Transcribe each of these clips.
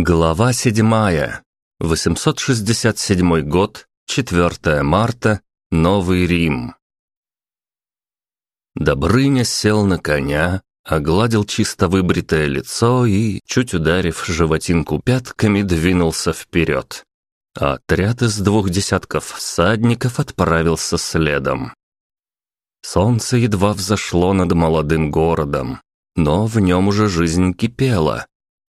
Глава 7. 867 год, 4 марта, Новый Рим. Добрыня сел на коня, огладил чисто выбритое лицо и, чуть ударив животинку пятками, двинулся вперед. Отряд из двух десятков всадников отправился следом. Солнце едва взошло над молодым городом, но в нем уже жизнь кипела,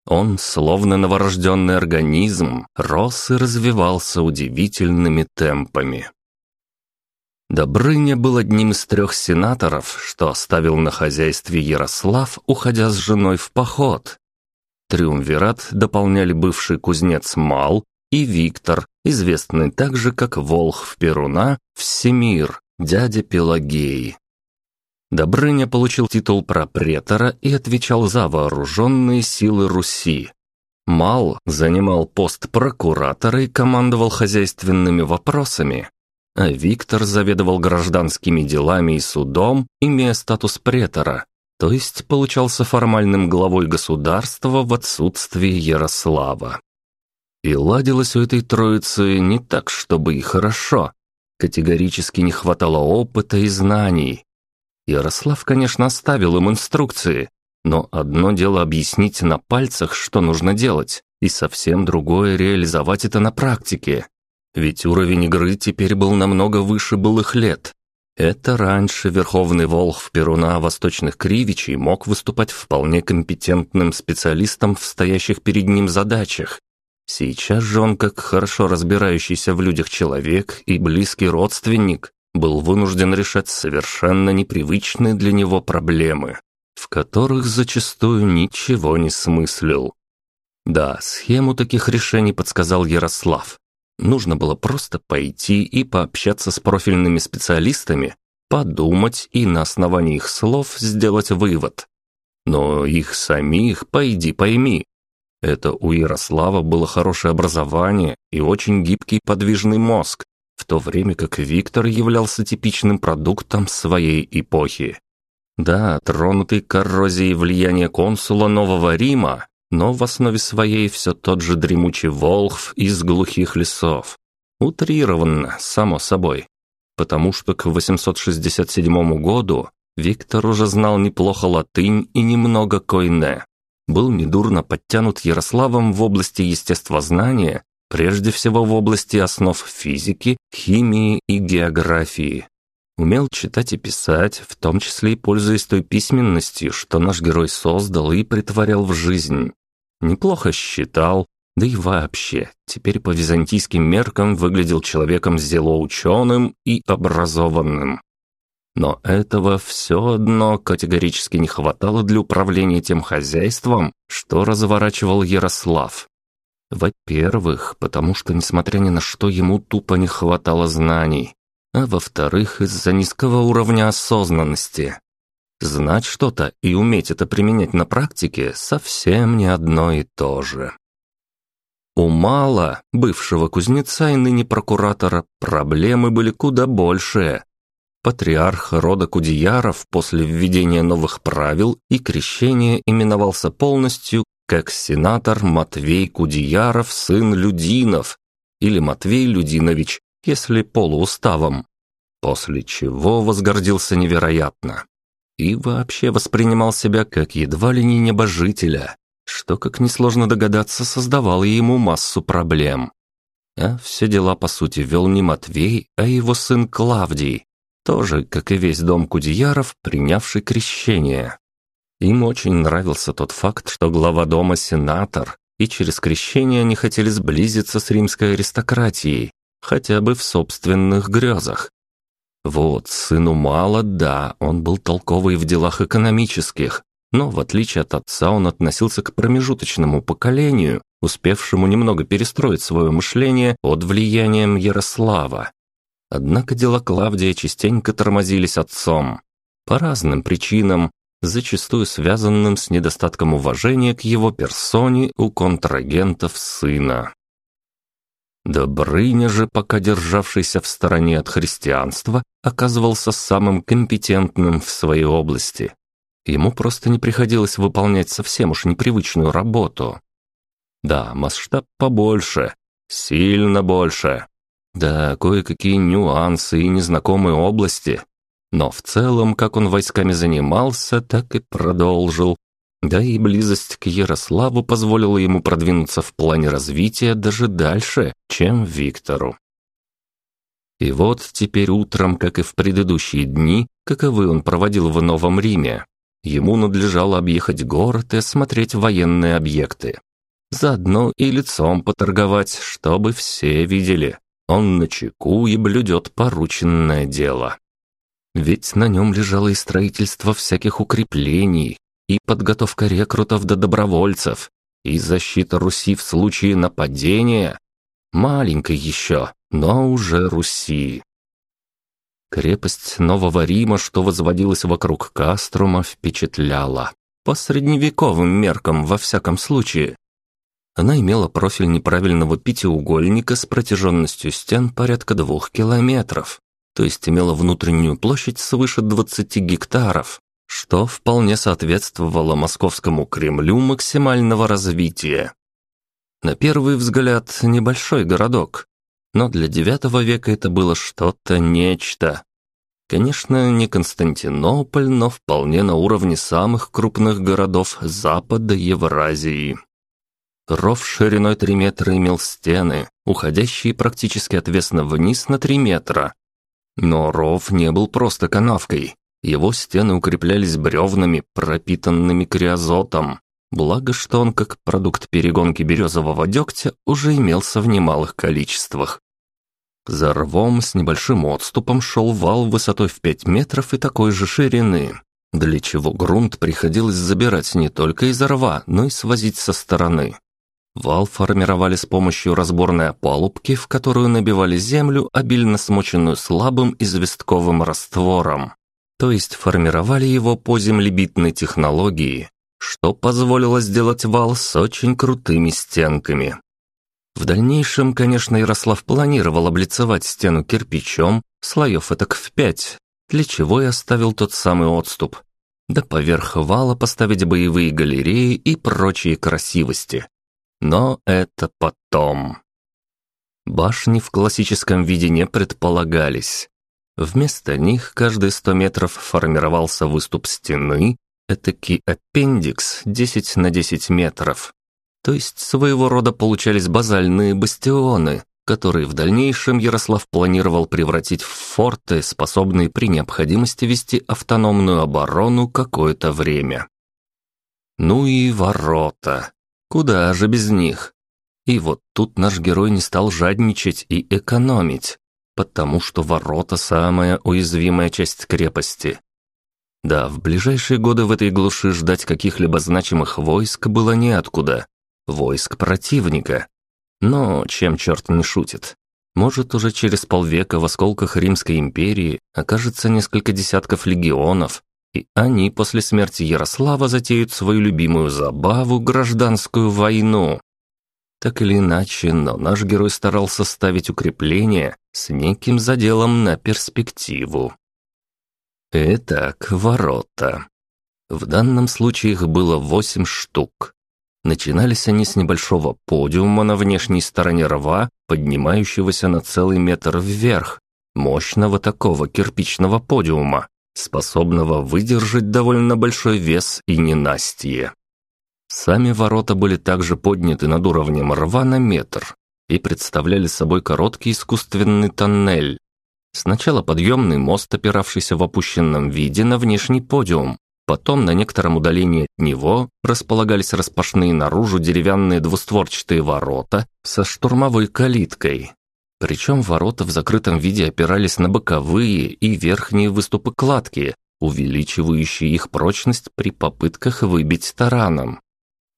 он, словно новорожденный организм, рос и развивался удивительными темпами. Добрыня был одним из трех сенаторов, что оставил на хозяйстве Ярослав, уходя с женой в поход. Триумвират дополняли бывший кузнец Мал и Виктор, известный также как Волх Перуна, Всемир, дядя Пелагеи. Добрыня получил титул пропретора и отвечал за вооруженные силы Руси. Мал занимал пост прокуратора и командовал хозяйственными вопросами, а Виктор заведовал гражданскими делами и судом, имея статус претора, то есть получался формальным главой государства в отсутствии Ярослава. И ладилось у этой троицы не так, чтобы и хорошо. Категорически не хватало опыта и знаний, Ярослав, конечно, оставил им инструкции, но одно дело объяснить на пальцах, что нужно делать, и совсем другое реализовать это на практике. Ведь уровень игры теперь был намного выше былых лет. Это раньше Верховный Волх Перуна Восточных Кривичей мог выступать вполне компетентным специалистом в стоящих перед ним задачах. Сейчас же он, как хорошо разбирающийся в людях человек и близкий родственник, был вынужден решать совершенно непривычные для него проблемы, в которых зачастую ничего не смыслил. Да, схему таких решений подсказал Ярослав. Нужно было просто пойти и пообщаться с профильными специалистами, подумать и на основании их слов сделать вывод. Но их самих, пойди пойми. Это у Ярослава было хорошее образование и очень гибкий подвижный мозг, в то время как Виктор являлся типичным продуктом своей эпохи. Да, тронутый коррозией влияния консула Нового Рима, но в основе своей все тот же дремучий волхв из глухих лесов. Утрированно, само собой, потому что к 867 году Виктор уже знал неплохо латынь и немного койне. Был недурно подтянут Ярославом в области естествознания Прежде всего в области основ физики, химии и географии. Умел читать и писать, в том числе и пользуясь той письменностью, что наш герой создал и притворял в жизнь. Неплохо считал, да и вообще, теперь по византийским меркам выглядел человеком зелоученым и образованным. Но этого все одно категорически не хватало для управления тем хозяйством, что разворачивал Ярослав. Во-первых, потому что, несмотря ни на что, ему тупо не хватало знаний. А во-вторых, из-за низкого уровня осознанности. Знать что-то и уметь это применять на практике совсем не одно и то же. У Мала, бывшего кузнеца и ныне прокуратора, проблемы были куда большие. Патриарх рода Кудеяров после введения новых правил и крещения именовался полностью как сенатор Матвей Кудеяров, сын Людинов, или Матвей Людинович, если полууставом, после чего возгордился невероятно и вообще воспринимал себя как едва ли не небожителя, что, как несложно догадаться, создавало ему массу проблем. А все дела, по сути, вел не Матвей, а его сын Клавдий, тоже, как и весь дом Кудеяров, принявший крещение. Им очень нравился тот факт, что глава дома сенатор, и через крещение они хотели сблизиться с римской аристократией, хотя бы в собственных грезах. Вот, сыну мало, да, он был толковый в делах экономических, но в отличие от отца он относился к промежуточному поколению, успевшему немного перестроить свое мышление под влиянием Ярослава. Однако дела Клавдия частенько тормозились отцом. По разным причинам, зачастую связанным с недостатком уважения к его персоне у контрагентов сына. Добрыня же, пока державшийся в стороне от христианства, оказывался самым компетентным в своей области. Ему просто не приходилось выполнять совсем уж непривычную работу. Да, масштаб побольше, сильно больше. Да, кое-какие нюансы и незнакомые области. Но в целом, как он войсками занимался, так и продолжил. Да и близость к Ярославу позволила ему продвинуться в плане развития даже дальше, чем Виктору. И вот теперь утром, как и в предыдущие дни, каковы он проводил в Новом Риме, ему надлежало объехать город и осмотреть военные объекты. Заодно и лицом поторговать, чтобы все видели. Он на чеку и блюдет порученное дело. Ведь на нем лежало и строительство всяких укреплений, и подготовка рекрутов до добровольцев, и защита Руси в случае нападения. Маленькой еще, но уже Руси. Крепость Нового Рима, что возводилась вокруг Каструма, впечатляла. По средневековым меркам, во всяком случае. Она имела профиль неправильного пятиугольника с протяженностью стен порядка двух километров, то есть имела внутреннюю площадь свыше 20 гектаров, что вполне соответствовало московскому Кремлю максимального развития. На первый взгляд, небольшой городок, но для IX века это было что-то нечто. Конечно, не Константинополь, но вполне на уровне самых крупных городов Запада Евразии. Ров шириной 3 метра имел стены, уходящие практически отвесно вниз на 3 метра. Но ров не был просто канавкой. Его стены укреплялись бревнами, пропитанными криозотом. Благо, что он, как продукт перегонки березового дегтя, уже имелся в немалых количествах. За рвом с небольшим отступом шел вал высотой в 5 метров и такой же ширины, для чего грунт приходилось забирать не только из рва, но и свозить со стороны. Вал формировали с помощью разборной опалубки, в которую набивали землю, обильно смоченную слабым известковым раствором. То есть формировали его по землебитной технологии, что позволило сделать вал с очень крутыми стенками. В дальнейшем, конечно, Ярослав планировал облицевать стену кирпичом, слоев этак в пять, для чего и оставил тот самый отступ. Да поверх вала поставить боевые галереи и прочие красивости. Но это потом. Башни в классическом виде не предполагались. Вместо них каждые 100 метров формировался выступ стены, этакий аппендикс 10 на 10 метров, то есть своего рода получались базальные бастионы, которые в дальнейшем Ярослав планировал превратить в форты, способные при необходимости вести автономную оборону какое-то время. Ну и ворота. Куда же без них? И вот тут наш герой не стал жадничать и экономить, потому что ворота – самая уязвимая часть крепости. Да, в ближайшие годы в этой глуши ждать каких-либо значимых войск было неоткуда войск противника. Но чем черт не шутит? Может, уже через полвека в осколках Римской империи окажется несколько десятков легионов, и они после смерти Ярослава затеют свою любимую забаву – гражданскую войну. Так или иначе, но наш герой старался ставить укрепления с неким заделом на перспективу. Итак, ворота. В данном случае их было восемь штук. Начинались они с небольшого подиума на внешней стороне рва, поднимающегося на целый метр вверх, мощного такого кирпичного подиума, способного выдержать довольно большой вес и ненастье. Сами ворота были также подняты над уровнем рва на метр и представляли собой короткий искусственный тоннель. Сначала подъемный мост, опиравшийся в опущенном виде на внешний подиум, Потом на некотором удалении от него располагались распашные наружу деревянные двустворчатые ворота со штурмовой калиткой. Причем ворота в закрытом виде опирались на боковые и верхние выступы кладки, увеличивающие их прочность при попытках выбить тараном.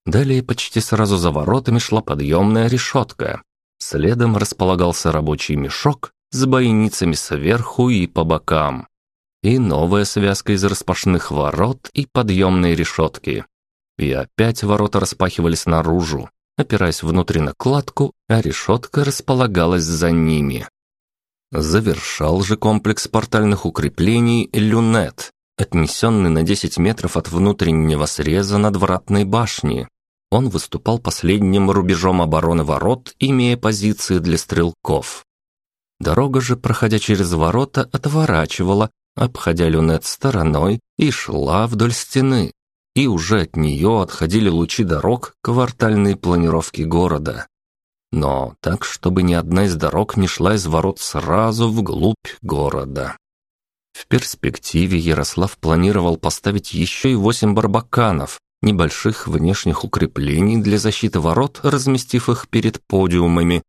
Далее почти сразу за воротами шла подъемная решетка. Следом располагался рабочий мешок с бойницами сверху и по бокам и новая связка из распашных ворот и подъемной решетки. И опять ворота распахивались наружу, опираясь внутри на кладку, а решетка располагалась за ними. Завершал же комплекс портальных укреплений люнет, отнесенный на 10 метров от внутреннего среза надвратной башни. Он выступал последним рубежом обороны ворот, имея позиции для стрелков. Дорога же, проходя через ворота, отворачивала, обходя люнет стороной и шла вдоль стены. И уже от нее отходили лучи дорог квартальной планировки города. Но так, чтобы ни одна из дорог не шла из ворот сразу вглубь города. В перспективе Ярослав планировал поставить еще и восемь барбаканов, небольших внешних укреплений для защиты ворот, разместив их перед подиумами.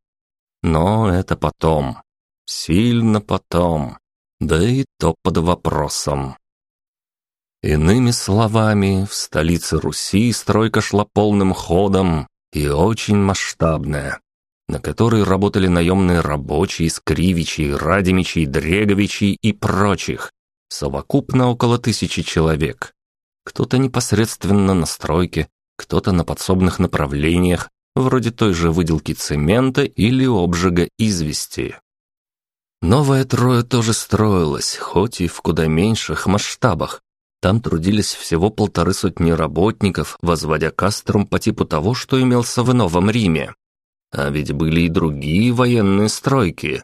Но это потом. Сильно потом. Да и то под вопросом. Иными словами, в столице Руси стройка шла полным ходом и очень масштабная, на которой работали наемные рабочие из Кривичей, Радимичей, Дреговичей и прочих, совокупно около тысячи человек. Кто-то непосредственно на стройке, кто-то на подсобных направлениях, вроде той же выделки цемента или обжига извести. Новая Троя тоже строилась, хоть и в куда меньших масштабах. Там трудились всего полторы сотни работников, возводя каструм по типу того, что имелся в Новом Риме. А ведь были и другие военные стройки.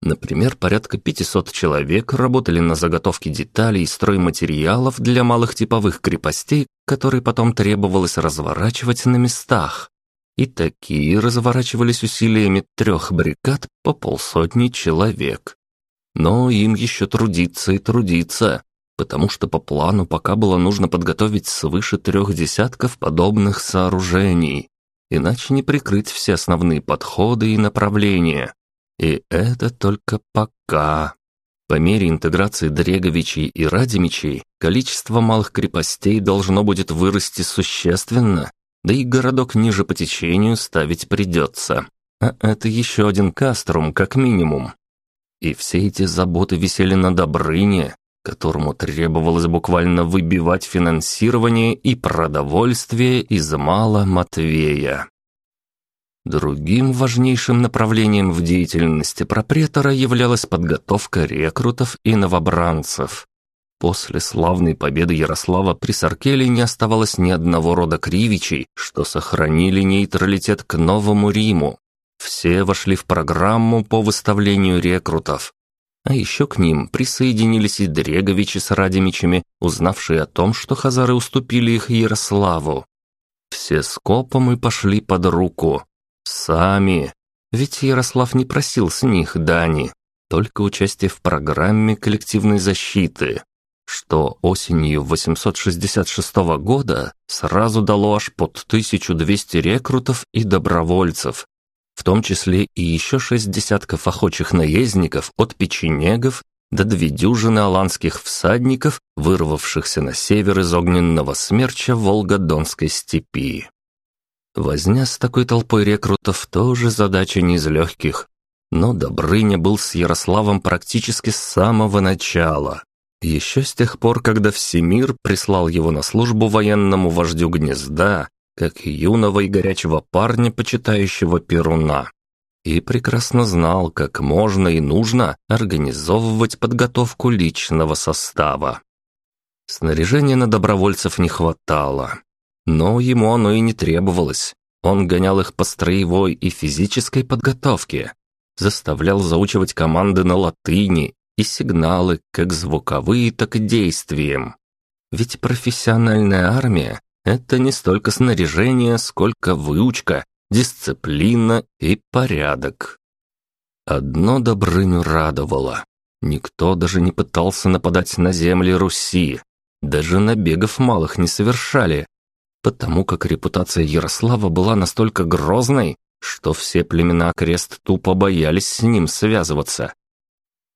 Например, порядка 500 человек работали на заготовке деталей и стройматериалов для малых типовых крепостей, которые потом требовалось разворачивать на местах и такие разворачивались усилиями трех бригад по полсотни человек. Но им еще трудиться и трудиться, потому что по плану пока было нужно подготовить свыше трех десятков подобных сооружений, иначе не прикрыть все основные подходы и направления. И это только пока. По мере интеграции Дреговичей и Радимичей количество малых крепостей должно будет вырасти существенно, да и городок ниже по течению ставить придется. А это еще один каструм, как минимум. И все эти заботы висели на Добрыне, которому требовалось буквально выбивать финансирование и продовольствие из мала Матвея. Другим важнейшим направлением в деятельности пропретора являлась подготовка рекрутов и новобранцев. После славной победы Ярослава при Саркеле не оставалось ни одного рода кривичей, что сохранили нейтралитет к Новому Риму. Все вошли в программу по выставлению рекрутов. А еще к ним присоединились и Дреговичи с Радимичами, узнавшие о том, что хазары уступили их Ярославу. Все скопом и пошли под руку. Сами. Ведь Ярослав не просил с них дани, только участие в программе коллективной защиты что осенью 866 года сразу дало аж под 1200 рекрутов и добровольцев, в том числе и еще шесть десятков охочих наездников от печенегов до две дюжины аланских всадников, вырвавшихся на север из огненного смерча Волгодонской степи. Возня с такой толпой рекрутов тоже задача не из легких, но Добрыня был с Ярославом практически с самого начала. Еще с тех пор, когда Всемир прислал его на службу военному вождю гнезда, как юного и горячего парня, почитающего Перуна. И прекрасно знал, как можно и нужно организовывать подготовку личного состава. Снаряжения на добровольцев не хватало. Но ему оно и не требовалось. Он гонял их по строевой и физической подготовке, заставлял заучивать команды на латыни и сигналы, как звуковые, так и действием. Ведь профессиональная армия – это не столько снаряжение, сколько выучка, дисциплина и порядок. Одно Добрыню радовало. Никто даже не пытался нападать на земли Руси. Даже набегов малых не совершали, потому как репутация Ярослава была настолько грозной, что все племена крест тупо боялись с ним связываться.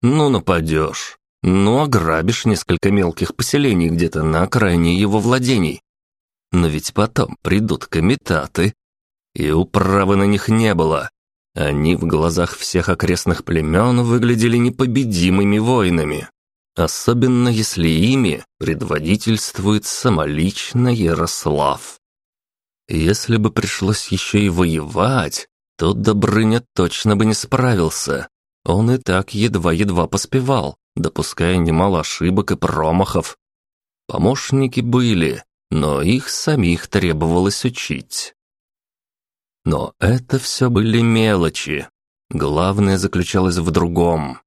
Ну, нападешь. Ну, ограбишь несколько мелких поселений где-то на окраине его владений. Но ведь потом придут комитаты. И управы на них не было. Они в глазах всех окрестных племен выглядели непобедимыми воинами. Особенно если ими предводительствует самолично Ярослав. Если бы пришлось еще и воевать, то Добрыня точно бы не справился. Он и так едва-едва поспевал, допуская немало ошибок и промахов. Помощники были, но их самих требовалось учить. Но это все были мелочи. Главное заключалось в другом.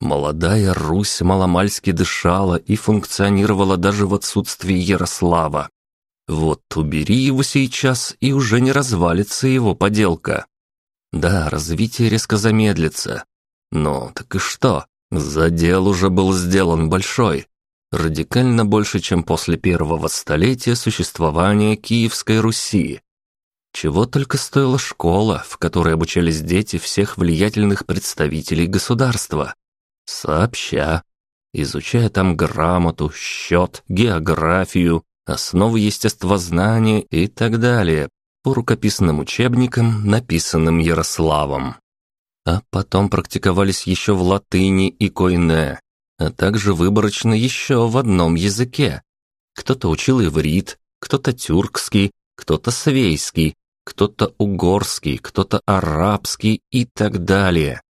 Молодая Русь маломальски дышала и функционировала даже в отсутствии Ярослава. Вот убери его сейчас, и уже не развалится его поделка. Да, развитие резко замедлится. Но так и что? Задел уже был сделан большой. Радикально больше, чем после первого столетия существования Киевской Руси. Чего только стоила школа, в которой обучались дети всех влиятельных представителей государства сообща, изучая там грамоту, счет, географию, основы естествознания и так далее по рукописным учебникам, написанным Ярославом. А потом практиковались еще в латыни и койне, а также выборочно еще в одном языке. Кто-то учил иврит, кто-то тюркский, кто-то свейский, кто-то угорский, кто-то арабский и так далее.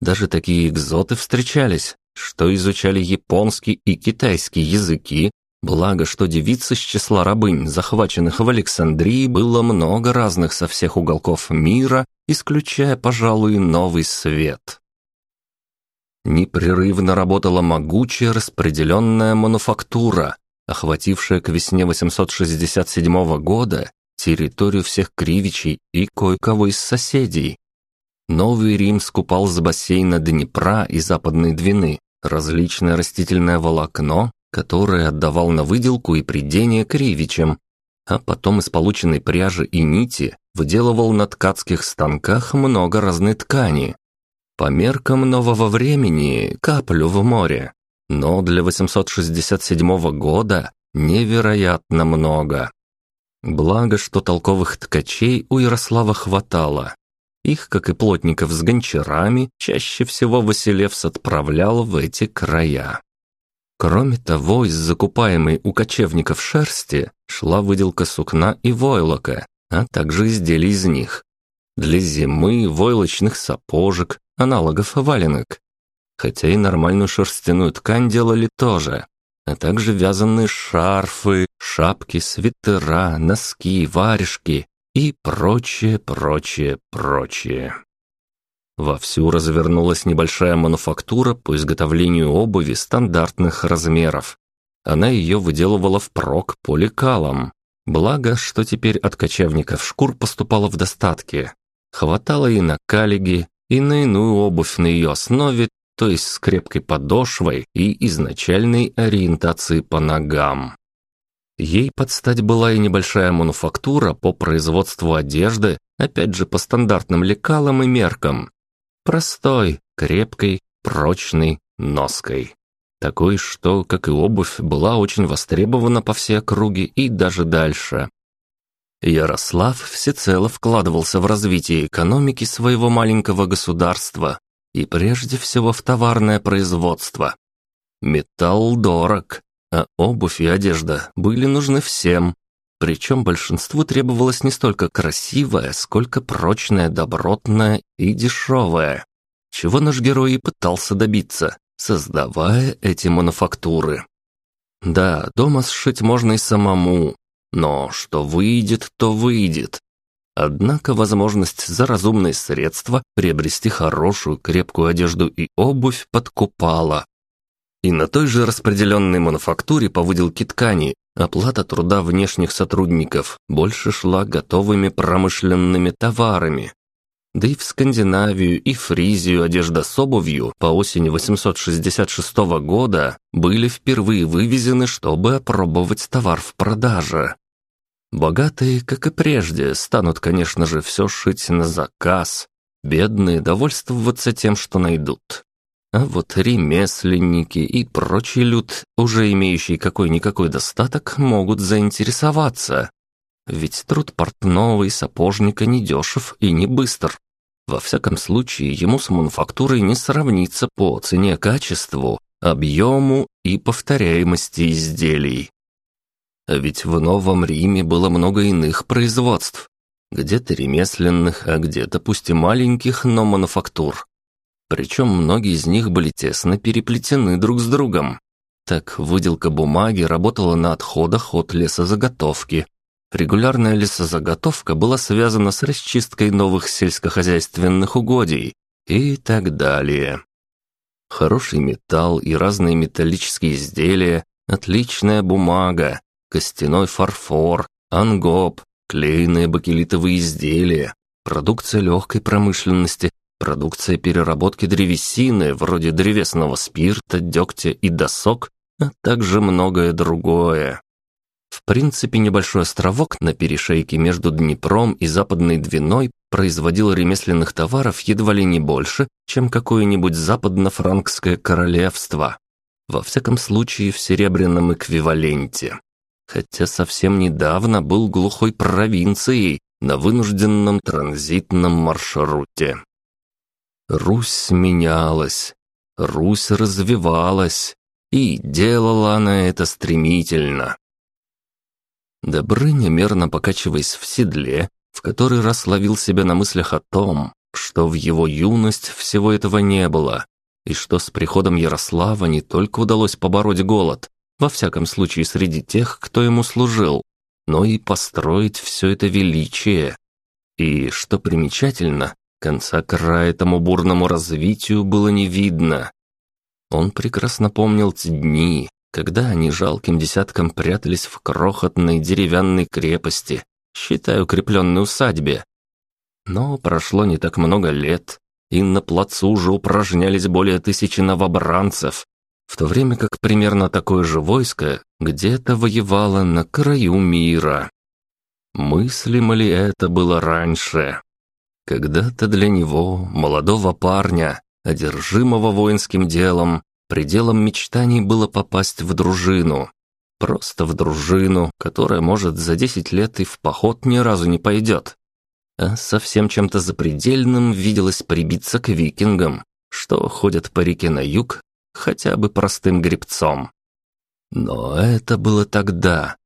Даже такие экзоты встречались, что изучали японский и китайский языки, благо что девиц из числа рабынь, захваченных в Александрии, было много разных со всех уголков мира, исключая, пожалуй, Новый Свет. Непрерывно работала могучая распределенная мануфактура, охватившая к весне 867 года территорию всех кривичей и кое-кого из соседей, Новый Рим скупал с бассейна Днепра и Западной Двины различное растительное волокно, которое отдавал на выделку и придение кривичам, а потом из полученной пряжи и нити выделывал на ткацких станках много разной ткани. По меркам нового времени каплю в море, но для 867 года невероятно много. Благо, что толковых ткачей у Ярослава хватало, их, как и плотников с гончарами, чаще всего Василевс отправлял в эти края. Кроме того, из закупаемой у кочевников шерсти шла выделка сукна и войлока, а также изделий из них. Для зимы войлочных сапожек, аналогов валенок. Хотя и нормальную шерстяную ткань делали тоже, а также вязаные шарфы, шапки, свитера, носки, варежки и прочее, прочее, прочее. Вовсю развернулась небольшая мануфактура по изготовлению обуви стандартных размеров. Она ее выделывала впрок лекалам. Благо, что теперь от кочевников шкур поступало в достатке. Хватало и на калиги, и на иную обувь на ее основе, то есть с крепкой подошвой и изначальной ориентацией по ногам. Ей подстать была и небольшая мануфактура по производству одежды, опять же по стандартным лекалам и меркам. Простой, крепкой, прочной, ноской. Такой, что, как и обувь, была очень востребована по всей округе и даже дальше. Ярослав всецело вкладывался в развитие экономики своего маленького государства и прежде всего в товарное производство. Металл дорог, а обувь и одежда были нужны всем. Причем большинству требовалось не столько красивое, сколько прочное, добротное и дешевое. Чего наш герой и пытался добиться, создавая эти мануфактуры. Да, дома сшить можно и самому, но что выйдет, то выйдет. Однако возможность за разумные средства приобрести хорошую крепкую одежду и обувь подкупала. И на той же распределенной мануфактуре по выделке ткани оплата труда внешних сотрудников больше шла готовыми промышленными товарами. Да и в Скандинавию и Фризию одежда с обувью по осени 866 года были впервые вывезены, чтобы опробовать товар в продаже. Богатые, как и прежде, станут, конечно же, все шить на заказ. Бедные довольствоваться тем, что найдут. А вот ремесленники и прочий люд, уже имеющий какой-никакой достаток, могут заинтересоваться. Ведь труд портного и сапожника не дешев и не быстр. Во всяком случае, ему с мануфактурой не сравнится по цене качеству, объему и повторяемости изделий. А ведь в Новом Риме было много иных производств. Где-то ремесленных, а где-то пусть и маленьких, но мануфактур. Причем многие из них были тесно переплетены друг с другом. Так выделка бумаги работала на отходах от лесозаготовки. Регулярная лесозаготовка была связана с расчисткой новых сельскохозяйственных угодий и так далее. Хороший металл и разные металлические изделия, отличная бумага, костяной фарфор, ангоп, клееные бакелитовые изделия, продукция легкой промышленности, продукция переработки древесины, вроде древесного спирта, дегтя и досок, а также многое другое. В принципе, небольшой островок на перешейке между Днепром и Западной Двиной производил ремесленных товаров едва ли не больше, чем какое-нибудь западно-франкское королевство. Во всяком случае, в серебряном эквиваленте. Хотя совсем недавно был глухой провинцией на вынужденном транзитном маршруте. Русь менялась, Русь развивалась, и делала она это стремительно. Добрыня, мерно покачиваясь в седле, в который раз ловил себя на мыслях о том, что в его юность всего этого не было, и что с приходом Ярослава не только удалось побороть голод, во всяком случае среди тех, кто ему служил, но и построить все это величие. И, что примечательно, конца края этому бурному развитию было не видно. Он прекрасно помнил те дни, когда они жалким десятком прятались в крохотной деревянной крепости, считай укрепленной усадьбе. Но прошло не так много лет, и на плацу уже упражнялись более тысячи новобранцев, в то время как примерно такое же войско где-то воевало на краю мира. Мыслимо ли это было раньше? Когда-то для него, молодого парня, одержимого воинским делом, Пределом мечтаний было попасть в дружину. Просто в дружину, которая, может, за 10 лет и в поход ни разу не пойдет. А совсем чем-то запредельным виделось прибиться к викингам, что ходят по реке на юг хотя бы простым гребцом. Но это было тогда.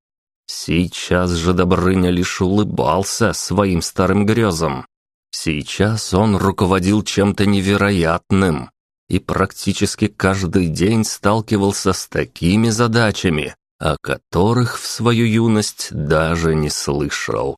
Сейчас же Добрыня лишь улыбался своим старым грезам. Сейчас он руководил чем-то невероятным и практически каждый день сталкивался с такими задачами, о которых в свою юность даже не слышал.